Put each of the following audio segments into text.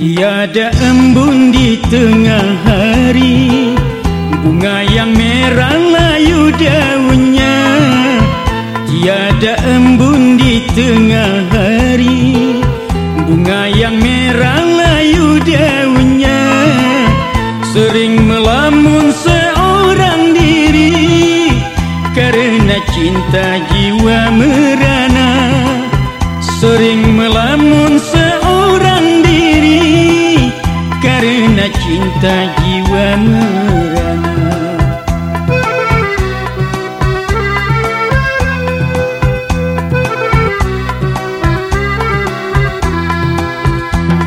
Tiada embun di tengah hari. Bunga yang merah layu daunnya. Tiada embun di tengah hari. Bunga yang merah layu daunnya. Sering melamun seorang diri. Karena cinta jiwa merana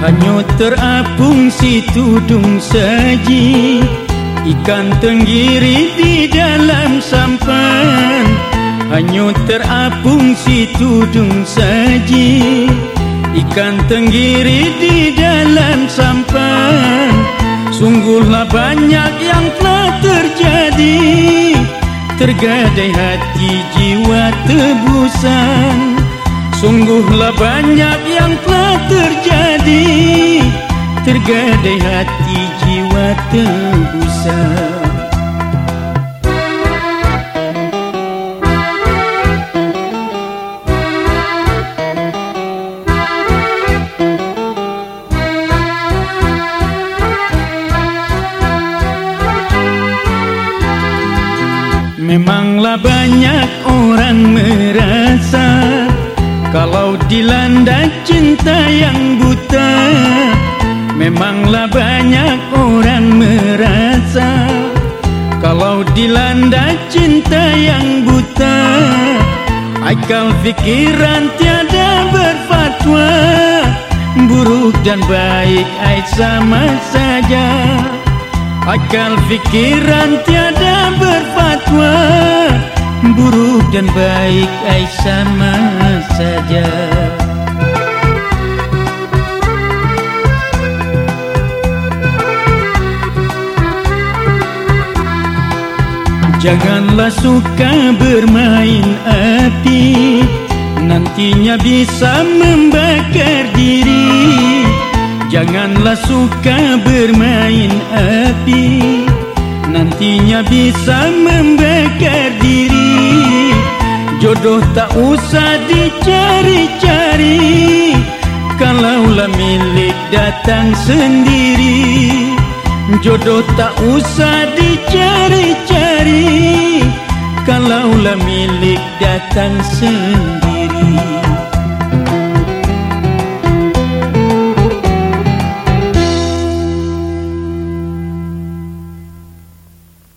Hanya terapung si tudung saji Ikan tenggiri di dalam sampan. Hanya terapung si tudung saji Ikan tenggiri di dalam sampan. Sungguhlah banyak yang telah terjadi. Tergadai hati jiwa tebusan Sungguhlah banyak yang telah terjadi. Tergadai hati jiwa tebusan Memanglah banyak orang merasa Kalau dilanda cinta yang buta Memanglah banyak orang merasa. Kalau dilanda cinta yang buta Akal fikiran tiada berfatwa. Buruk dan baik ay sama saja Akal fikiran tiada berfatwa Buruk dan baik ay sama saja. Janganlah suka bermain api Nantinya bisa membakar diri. Janganlah suka bermain api Nantinya bisa membakar Jodoh tak usah dicari-cari. Kalaulah milik datang sendiri Jodoh tak usah dicari-cari. Kalaulah milik datang sendiri